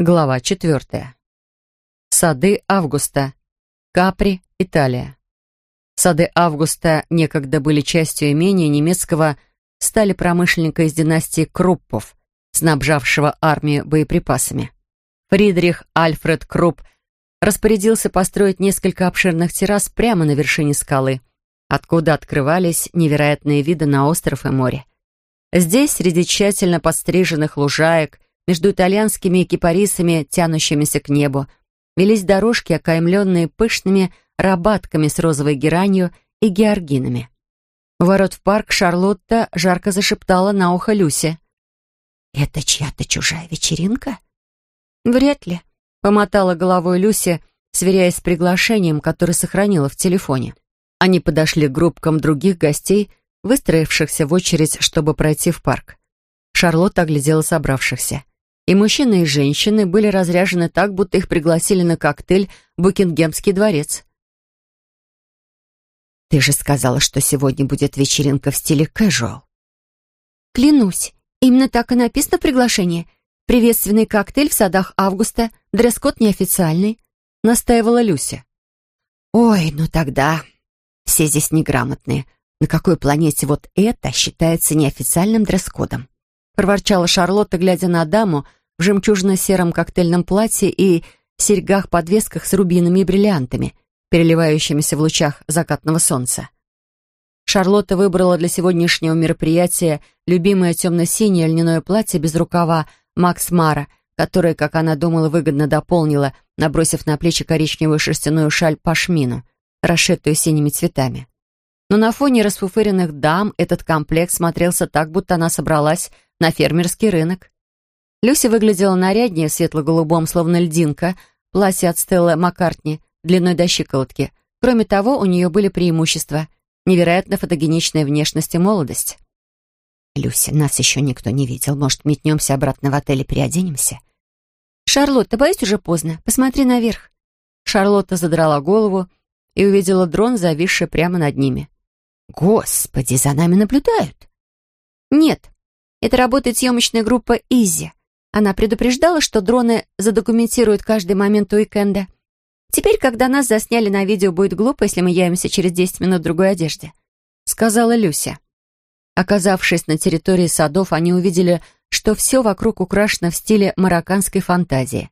Глава четвертая. Сады Августа. Капри, Италия. Сады Августа некогда были частью имения немецкого стали промышленника из династии Круппов, снабжавшего армию боеприпасами. Фридрих Альфред Крупп распорядился построить несколько обширных террас прямо на вершине скалы, откуда открывались невероятные виды на остров и море. Здесь, среди тщательно подстриженных лужаек, между итальянскими кипарисами, тянущимися к небу, велись дорожки, окаймленные пышными рабатками с розовой геранью и георгинами. У ворот в парк Шарлотта жарко зашептала на ухо Люсе. «Это чья-то чужая вечеринка?» «Вряд ли», — помотала головой Люся, сверяясь с приглашением, которое сохранила в телефоне. Они подошли к группкам других гостей, выстроившихся в очередь, чтобы пройти в парк. Шарлотта оглядела собравшихся. И мужчины, и женщины были разряжены так, будто их пригласили на коктейль Букингемский дворец. «Ты же сказала, что сегодня будет вечеринка в стиле casual». «Клянусь, именно так и написано в приглашении. Приветственный коктейль в садах Августа, дресс-код неофициальный», — настаивала Люся. «Ой, ну тогда все здесь неграмотные. На какой планете вот это считается неофициальным дресс-кодом?» Проворчала Шарлотта, глядя на даму в жемчужно-сером коктейльном платье и серьгах-подвесках с рубинами и бриллиантами, переливающимися в лучах закатного солнца. Шарлотта выбрала для сегодняшнего мероприятия любимое темно-синее льняное платье без рукава Макс Мара, которое, как она думала, выгодно дополнила, набросив на плечи коричневую шерстяную шаль пашмину, расшитую синими цветами. Но на фоне расфуфыренных дам этот комплект смотрелся так, будто она собралась на фермерский рынок. Люся выглядела наряднее в светло-голубом, словно льдинка, платье от Стелла Маккартни, длиной до щиколотки. Кроме того, у нее были преимущества. Невероятно фотогеничная внешность и молодость. «Люся, нас еще никто не видел. Может, метнемся обратно в отель и переоденемся?» «Шарлотта, боюсь, уже поздно. Посмотри наверх». Шарлотта задрала голову и увидела дрон, зависший прямо над ними. «Господи, за нами наблюдают!» «Нет, это работает съемочная группа «Изи». Она предупреждала, что дроны задокументируют каждый момент уикенда. Теперь, когда нас засняли на видео, будет глупо, если мы явимся через 10 минут в другой одежде», — сказала Люся. Оказавшись на территории садов, они увидели, что все вокруг украшено в стиле марокканской фантазии.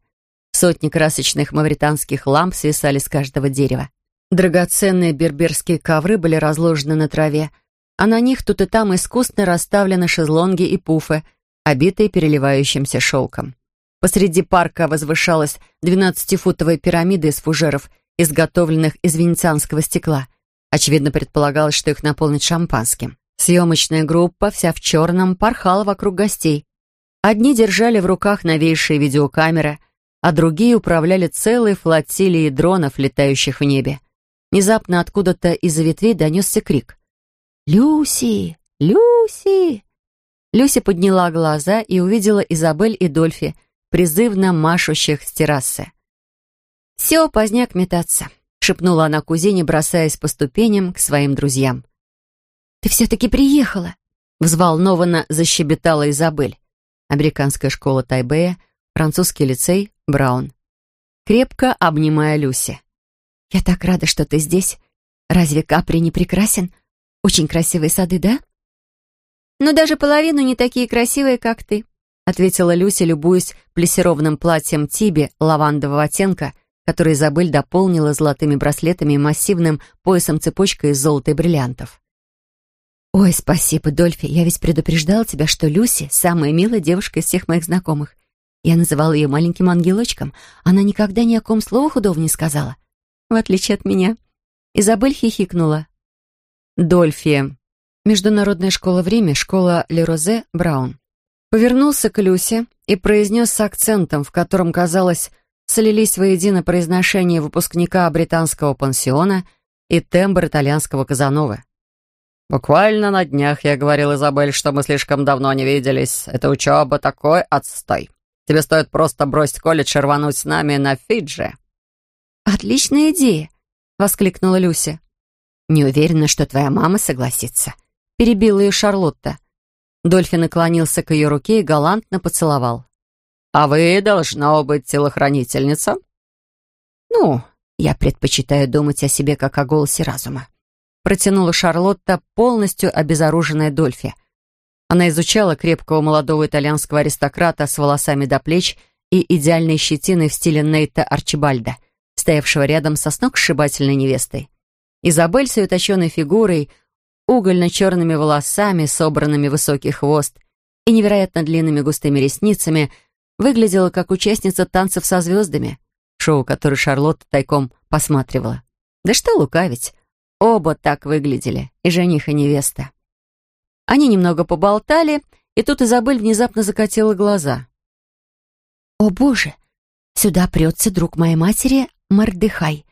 Сотни красочных мавританских ламп свисали с каждого дерева. Драгоценные берберские ковры были разложены на траве, а на них тут и там искусно расставлены шезлонги и пуфы, обитые переливающимся шелком. Посреди парка возвышалась двенадцатифутовая пирамида из фужеров, изготовленных из венецианского стекла. Очевидно, предполагалось, что их наполнить шампанским. Съемочная группа, вся в черном, порхала вокруг гостей. Одни держали в руках новейшие видеокамеры, а другие управляли целой флотилией дронов, летающих в небе. Внезапно откуда-то из-за ветвей донесся крик. «Люси! Люси!» Люся подняла глаза и увидела Изабель и Дольфи, призывно машущих с террасы. «Все, поздняк метаться», — шепнула она кузине, бросаясь по ступеням к своим друзьям. «Ты все-таки приехала!» — взволнованно защебетала Изабель. Американская школа Тайбэя, французский лицей, Браун. Крепко обнимая Люси. «Я так рада, что ты здесь. Разве Капри не прекрасен? Очень красивые сады, да?» «Но даже половину не такие красивые, как ты», ответила Люся, любуясь плессированным платьем Тиби лавандового оттенка, который Изабель дополнила золотыми браслетами и массивным поясом-цепочкой из золота и бриллиантов. «Ой, спасибо, Дольфи, я ведь предупреждала тебя, что Люси — самая милая девушка из всех моих знакомых. Я называла ее маленьким ангелочком. Она никогда ни о ком слова худого не сказала. В отличие от меня». Изабель хихикнула. Дольфи. Международная школа в Риме, школа Лерозе, Браун. Повернулся к Люсе и произнес с акцентом, в котором, казалось, слились воедино произношение выпускника британского пансиона и тембр итальянского Казановы. «Буквально на днях я говорил Изабель, что мы слишком давно не виделись. Это учеба такой отстой. Тебе стоит просто бросить колледж и рвануть с нами на Фиджи». «Отличная идея!» — воскликнула Люся. «Не уверена, что твоя мама согласится», — перебила ее Шарлотта. Дольфи наклонился к ее руке и галантно поцеловал. «А вы, должна быть, телохранительница?» «Ну, я предпочитаю думать о себе как о голосе разума», протянула Шарлотта, полностью обезоруженная Дольфи. Она изучала крепкого молодого итальянского аристократа с волосами до плеч и идеальной щетиной в стиле Нейта Арчибальда, стоявшего рядом со сногсшибательной невестой. Изабель с ее точенной фигурой, угольно-черными волосами, собранными в высокий хвост и невероятно длинными густыми ресницами, выглядела как участница танцев со звездами, шоу, которое Шарлотта тайком посматривала. Да что лукавить, оба так выглядели, и жених, и невеста. Они немного поболтали, и тут Изабель внезапно закатила глаза. «О, Боже! Сюда прется друг моей матери Мордыхай.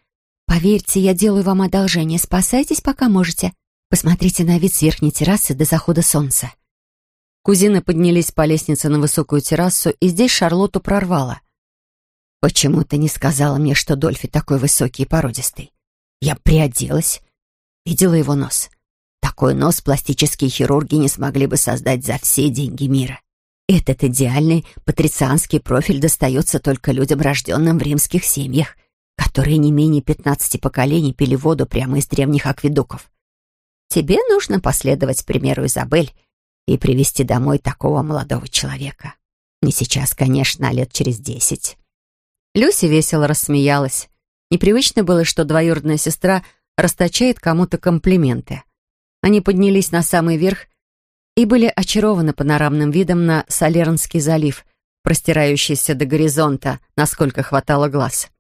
Поверьте, я делаю вам одолжение. Спасайтесь, пока можете. Посмотрите на вид с верхней террасы до захода солнца». Кузины поднялись по лестнице на высокую террасу, и здесь Шарлотту прорвало. «Почему ты не сказала мне, что Дольфи такой высокий и породистый? Я приоделась, видела его нос. Такой нос пластические хирурги не смогли бы создать за все деньги мира. Этот идеальный патрицианский профиль достается только людям, рожденным в римских семьях, которые не менее пятнадцати поколений пили воду прямо из древних акведуков. Тебе нужно последовать примеру Изабель и привести домой такого молодого человека. Не сейчас, конечно, а лет через десять. Люси весело рассмеялась. Непривычно было, что двоюродная сестра расточает кому-то комплименты. Они поднялись на самый верх и были очарованы панорамным видом на Солернский залив, простирающийся до горизонта, насколько хватало глаз.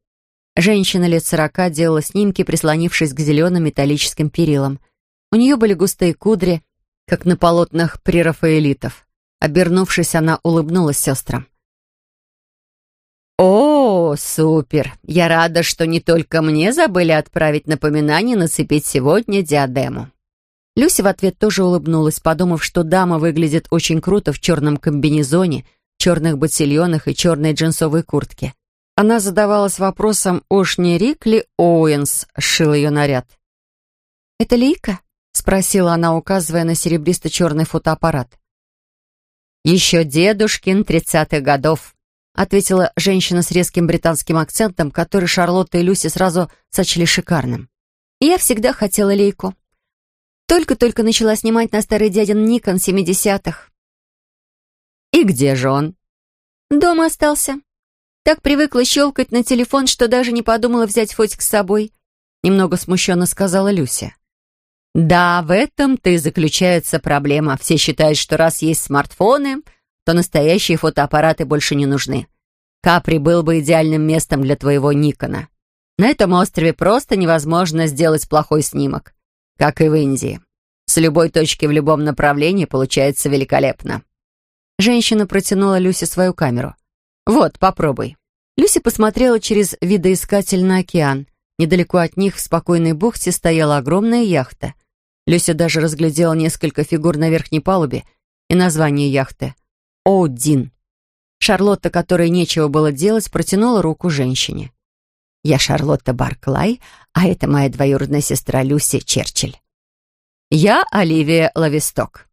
Женщина лет сорока делала снимки, прислонившись к зеленым металлическим перилам. У нее были густые кудри, как на полотнах прерафаэлитов. Обернувшись, она улыбнулась сестрам. «О, супер! Я рада, что не только мне забыли отправить напоминание нацепить сегодня диадему». Люся в ответ тоже улыбнулась, подумав, что дама выглядит очень круто в черном комбинезоне, черных ботильонах и черной джинсовой куртке. Она задавалась вопросом, уж не Рик ли Оуэнс шил ее наряд. «Это Лейка?» — спросила она, указывая на серебристо-черный фотоаппарат. «Еще дедушкин тридцатых годов», — ответила женщина с резким британским акцентом, который Шарлотта и Люси сразу сочли шикарным. «Я всегда хотела Лейку. Только-только начала снимать на старый дядин Никон семидесятых». «И где же он?» «Дома остался. Так привыкла щелкать на телефон, что даже не подумала взять фотик с собой», — немного смущенно сказала Люся. «Да, в этом-то и заключается проблема. Все считают, что раз есть смартфоны, то настоящие фотоаппараты больше не нужны. Капри был бы идеальным местом для твоего Никона. На этом острове просто невозможно сделать плохой снимок, как и в Индии. С любой точки в любом направлении получается великолепно. Женщина протянула Люсе свою камеру. «Вот, попробуй». Люся посмотрела через видоискатель на океан. Недалеко от них в спокойной бухте стояла огромная яхта. Люся даже разглядела несколько фигур на верхней палубе и название яхты один. Шарлотта, которой нечего было делать, протянула руку женщине. «Я Шарлотта Барклай, а это моя двоюродная сестра Люси Черчилль». «Я Оливия Лависток».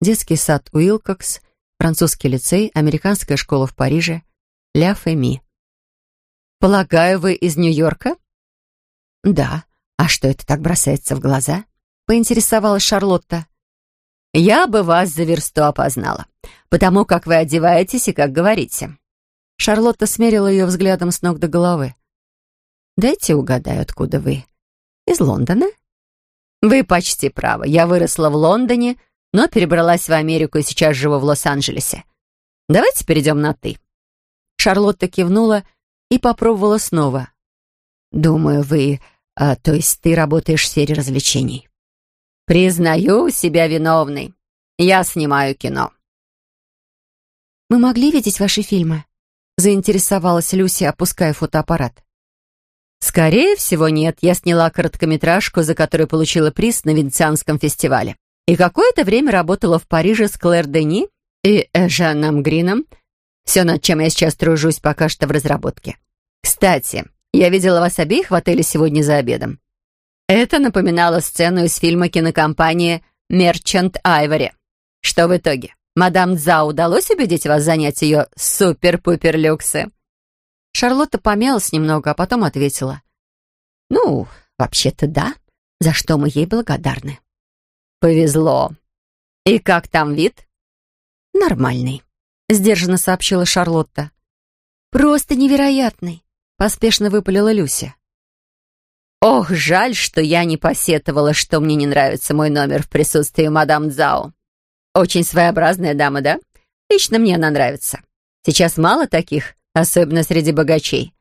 Детский сад Уилкокс, французский лицей, американская школа в Париже, Ля Феми. «Полагаю, вы из Нью-Йорка?» «Да. А что это так бросается в глаза?» — поинтересовалась Шарлотта. «Я бы вас за версту опознала потому как вы одеваетесь и как говорите». Шарлотта смерила ее взглядом с ног до головы. «Дайте угадаю, откуда вы. Из Лондона?» «Вы почти правы. Я выросла в Лондоне, но перебралась в Америку и сейчас живу в Лос-Анджелесе. Давайте перейдем на «ты». Шарлотта кивнула и попробовала снова. «Думаю, вы... А, то есть ты работаешь в сфере развлечений?» «Признаю себя виновной. Я снимаю кино». «Мы могли видеть ваши фильмы?» заинтересовалась Люси, опуская фотоаппарат. «Скорее всего, нет. Я сняла короткометражку, за которую получила приз на Венецианском фестивале. И какое-то время работала в Париже с Клэр Дени и Жаном Грином. Все, над чем я сейчас тружусь, пока что в разработке. Кстати, я видела вас обеих в отеле сегодня за обедом. Это напоминало сцену из фильма кинокомпании «Мерчант Айвори». Что в итоге? Мадам Дза удалось убедить вас занять ее супер-пупер-люксы?» Шарлотта помялась немного, а потом ответила. «Ну, вообще-то да, за что мы ей благодарны». «Повезло. И как там вид?» «Нормальный», — сдержанно сообщила Шарлотта. «Просто невероятный», — поспешно выпалила Люся. «Ох, жаль, что я не посетовала, что мне не нравится мой номер в присутствии мадам Дзао. Очень своеобразная дама, да? Лично мне она нравится. Сейчас мало таких, особенно среди богачей.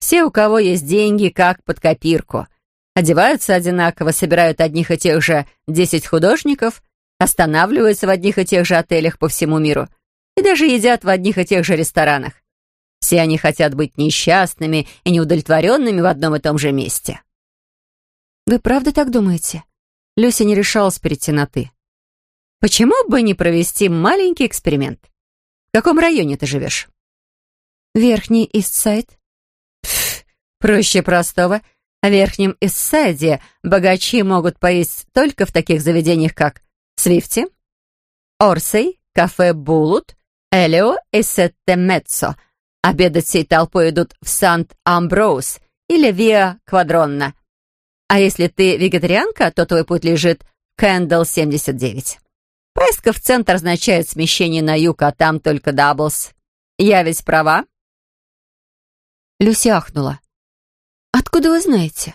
Все, у кого есть деньги, как под копирку. Одеваются одинаково, собирают одних и тех же десять художников, останавливаются в одних и тех же отелях по всему миру и даже едят в одних и тех же ресторанах. Все они хотят быть несчастными и неудовлетворенными в одном и том же месте. «Вы правда так думаете?» Люся не решалась перейти на «ты». Почему бы не провести маленький эксперимент? В каком районе ты живешь? Верхний Истсайд. Проще простого. В Верхнем Иссайде богачи могут поесть только в таких заведениях, как Свифти, Орсей, кафе Булю, Элио и Сеттемеццо. Обедать всей толпой идут в Сант-Амброуз или Виа Квадронно. А если ты вегетарианка, то твой путь лежит в Кэндл 79. Поездка в центр означает смещение на юг, а там только даблс. Я ведь права?» Люси ахнула. «Откуда вы знаете?»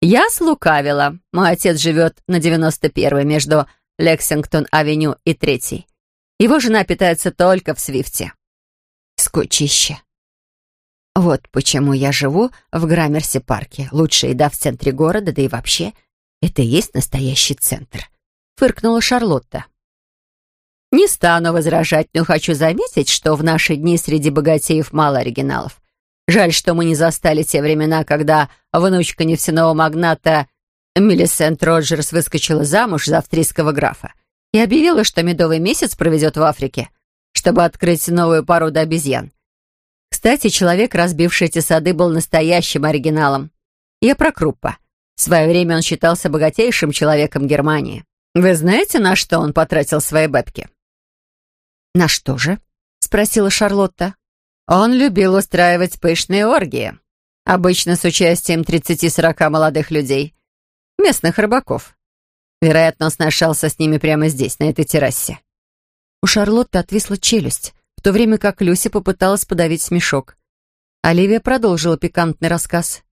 «Я слукавила. Мой отец живет на 91-й между Лексингтон-авеню и Третьей. Его жена питается только в Свифте». «Скучище». «Вот почему я живу в Граммерси-парке. Лучшая еда в центре города, да и вообще, это и есть настоящий центр фыркнула Шарлотта. «Не стану возражать, но хочу заметить, что в наши дни среди богатеев мало оригиналов. Жаль, что мы не застали те времена, когда внучка нефтяного магната Мелисент Роджерс выскочила замуж за австрийского графа и объявила, что медовый месяц проведет в Африке, чтобы открыть новую породу обезьян. Кстати, человек, разбивший эти сады, был настоящим оригиналом. Я про Круппа. В свое время он считался богатейшим человеком Германии. Вы знаете, на что он потратил свои бабки?» «На что же?» — спросила Шарлотта. «Он любил устраивать пышные оргии, обычно с участием 30-40 молодых людей, местных рыбаков. Вероятно, он сношался с ними прямо здесь, на этой террасе». У Шарлотты отвисла челюсть, в то время как Люси попыталась подавить смешок. Оливия продолжила пикантный рассказ.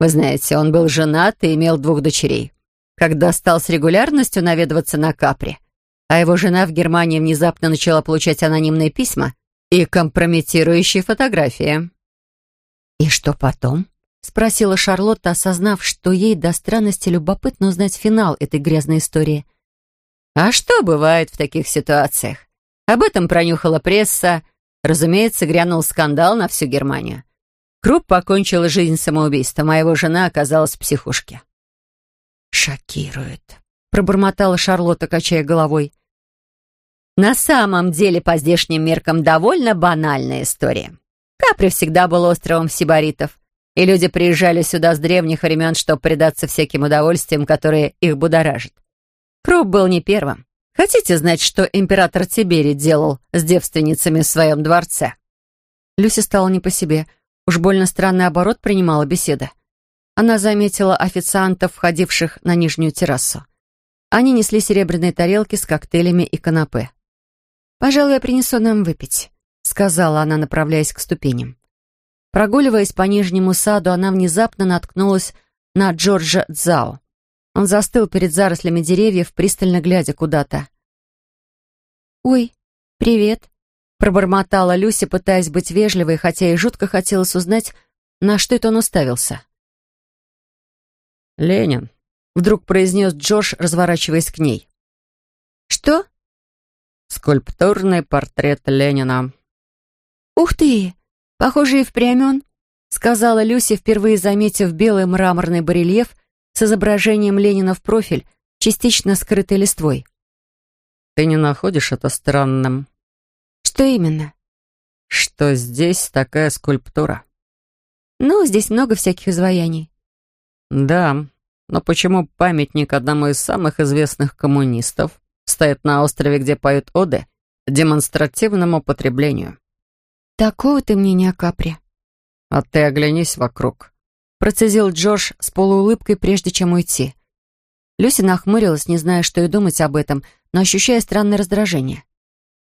«Вы знаете, он был женат и имел двух дочерей когда стал с регулярностью наведываться на Капри, а его жена в Германии внезапно начала получать анонимные письма и компрометирующие фотографии. «И что потом?» — спросила Шарлотта, осознав, что ей до странности любопытно узнать финал этой грязной истории. «А что бывает в таких ситуациях? Об этом пронюхала пресса. Разумеется, грянул скандал на всю Германию. Круп покончила жизнь самоубийством, а его жена оказалась в психушке. «Шокирует», — пробормотала Шарлотта, качая головой. «На самом деле, по здешним меркам, довольно банальная история. Капри всегда был островом сибаритов, и люди приезжали сюда с древних времен, чтобы предаться всяким удовольствиям, которые их будоражат. Круп был не первым. Хотите знать, что император Тиберий делал с девственницами в своем дворце?» Люси стала не по себе. Уж больно странный оборот принимала беседа. Она заметила официантов, входивших на нижнюю террасу. Они несли серебряные тарелки с коктейлями и канапе. «Пожалуй, я принесу нам выпить», — сказала она, направляясь к ступеням. Прогуливаясь по нижнему саду, она внезапно наткнулась на Джорджа Дзао. Он застыл перед зарослями деревьев, пристально глядя куда-то. «Ой, привет», — пробормотала Люся, пытаясь быть вежливой, хотя и жутко хотелось узнать, на что это он уставился. «Ленин», — вдруг произнес Джош, разворачиваясь к ней. «Что?» «Скульптурный портрет Ленина». «Ух ты! Похоже, и впрямь он», — сказала Люси, впервые заметив белый мраморный барельеф с изображением Ленина в профиль, частично скрытой листвой. «Ты не находишь это странным?» «Что именно?» «Что здесь такая скульптура?» «Ну, здесь много всяких изваяний». Да, но почему памятник одному из самых известных коммунистов стоит на острове, где поют оды, демонстративному потреблению. Такого ты мне не о капре. А ты оглянись вокруг. Процедил Джордж с полуулыбкой, прежде чем уйти. Люси нахмурилась, не зная, что и думать об этом, но ощущая странное раздражение.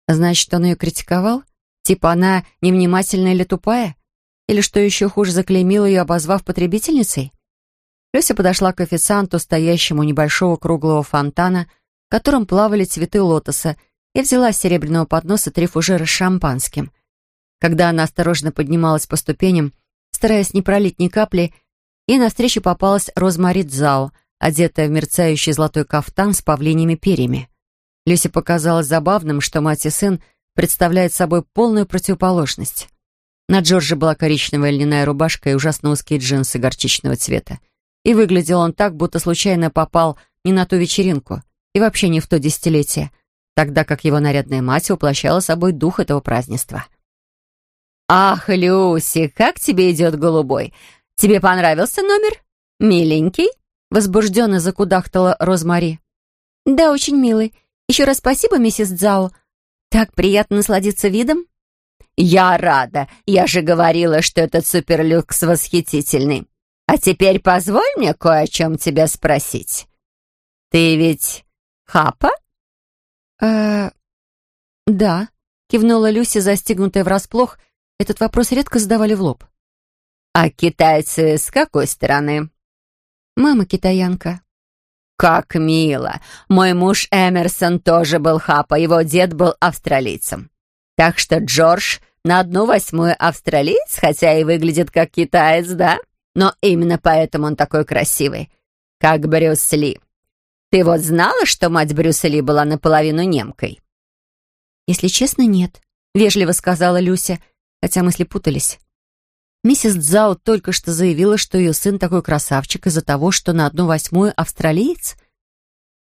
Значит, он ее критиковал? Типа она невнимательная или тупая? Или, что еще хуже, заклеймил ее, обозвав потребительницей? Люся подошла к официанту, стоящему у небольшого круглого фонтана, в котором плавали цветы лотоса, и взяла с серебряного подноса три фужера с шампанским. Когда она осторожно поднималась по ступеням, стараясь не пролить ни капли, ей навстречу попалась Розмари Дзао, одетая в мерцающий золотой кафтан с павлиньими перьями. Люсе показалось забавным, что мать и сын представляют собой полную противоположность. На Джорджа была коричневая льняная рубашка и ужасно узкие джинсы горчичного цвета. И выглядел он так, будто случайно попал не на ту вечеринку и вообще не в то десятилетие, тогда как его нарядная мать воплощала собой дух этого празднества. «Ах, Люси, как тебе идет голубой? Тебе понравился номер? Миленький?» Возбужденно закудахтала Розмари. «Да, очень милый. Еще раз спасибо, миссис Дзао. Так приятно насладиться видом». «Я рада. Я же говорила, что этот суперлюкс восхитительный. А теперь позволь мне кое о чем тебя спросить. Ты ведь Хапа?» «Э-э... да», — кивнула Люси, застигнутая врасплох. Этот вопрос редко задавали в лоб. «А китайцы с какой стороны?» Мама китаянка. Как мило. Мой муж Эмерсон тоже был хапа, его дед был австралийцем. Так что Джордж на одну восьмую австралиец, хотя и выглядит как китаец, да? Но именно поэтому он такой красивый, как Брюс Ли. Ты вот знала, что мать Брюса Ли была наполовину немкой? Если честно, нет, вежливо сказала Люся, хотя мысли путались. Миссис Дзао только что заявила, что ее сын такой красавчик из-за того, что на одну восьмую австралиец.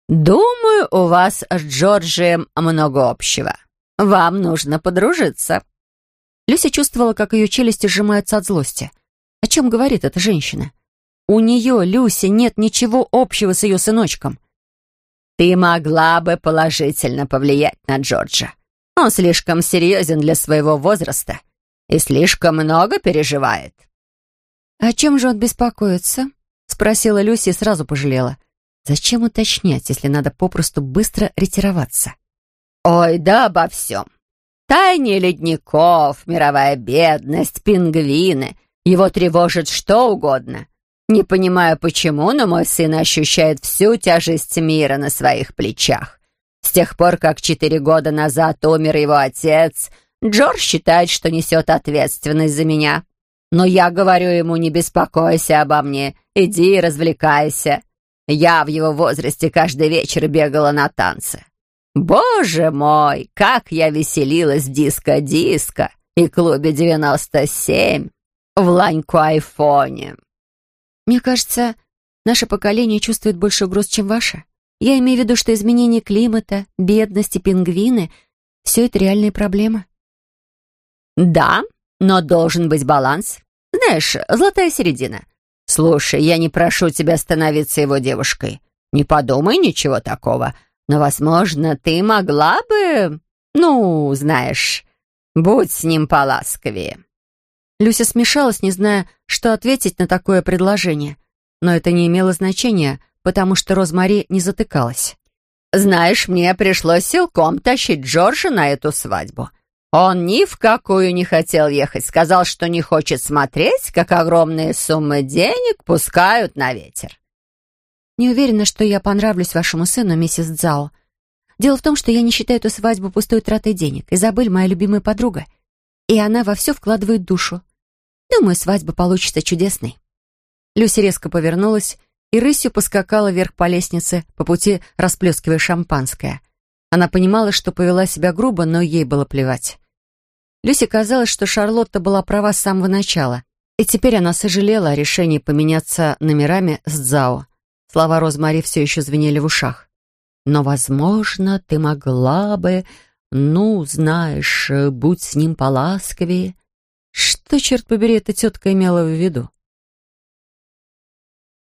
«Думаю, у вас с Джорджием много общего. Вам нужно подружиться». Люся чувствовала, как ее челюсти сжимаются от злости. О чем говорит эта женщина? У нее, Люси, нет ничего общего с ее сыночком. «Ты могла бы положительно повлиять на Джорджа. Он слишком серьезен для своего возраста и слишком много переживает». «О чем же он беспокоится?» — спросила Люси и сразу пожалела. «Зачем уточнять, если надо попросту быстро ретироваться?» «Ой, да обо всем. Тайне ледников, мировая бедность, пингвины. Его тревожит что угодно. Не понимаю, почему, но мой сын ощущает всю тяжесть мира на своих плечах. С тех пор, как четыре года назад умер его отец, Джордж считает, что несет ответственность за меня. Но я говорю ему, не беспокойся обо мне, иди и развлекайся. Я в его возрасте каждый вечер бегала на танцы. Боже мой, как я веселилась в диско-диско и клубе 97 в Ланьку-Айфоне. Мне кажется, наше поколение чувствует больше угроз, чем ваше. Я имею в виду, что изменение климата, бедность и пингвины — все это реальные проблемы. «Да, но должен быть баланс. Знаешь, золотая середина. Слушай, я не прошу тебя становиться его девушкой. Не подумай ничего такого. Но, возможно, ты могла бы... Ну, знаешь, будь с ним поласковее». Люся смешалась, не зная, что ответить на такое предложение. Но это не имело значения, потому что Розмари не затыкалась. «Знаешь, мне пришлось силком тащить Джорджа на эту свадьбу. Он ни в какую не хотел ехать, сказал, что не хочет смотреть, как огромные суммы денег пускают на ветер. Не уверена, что я понравлюсь вашему сыну, миссис Цзао. Дело в том, что я не считаю эту свадьбу пустой тратой денег. Изабель моя любимая подруга, и она во все вкладывает душу. Думаю, свадьба получится чудесной. Люси резко повернулась и рысью поскакала вверх по лестнице, по пути расплескивая шампанское. Она понимала, что повела себя грубо, но ей было плевать. Люсе казалось, что Шарлотта была права с самого начала, и теперь она сожалела о решении поменяться номерами с Дзао. Слова Розмари все еще звенели в ушах. «Но, возможно, ты могла бы... Ну, знаешь, будь с ним поласковее». Что, черт побери, эта тетка имела в виду?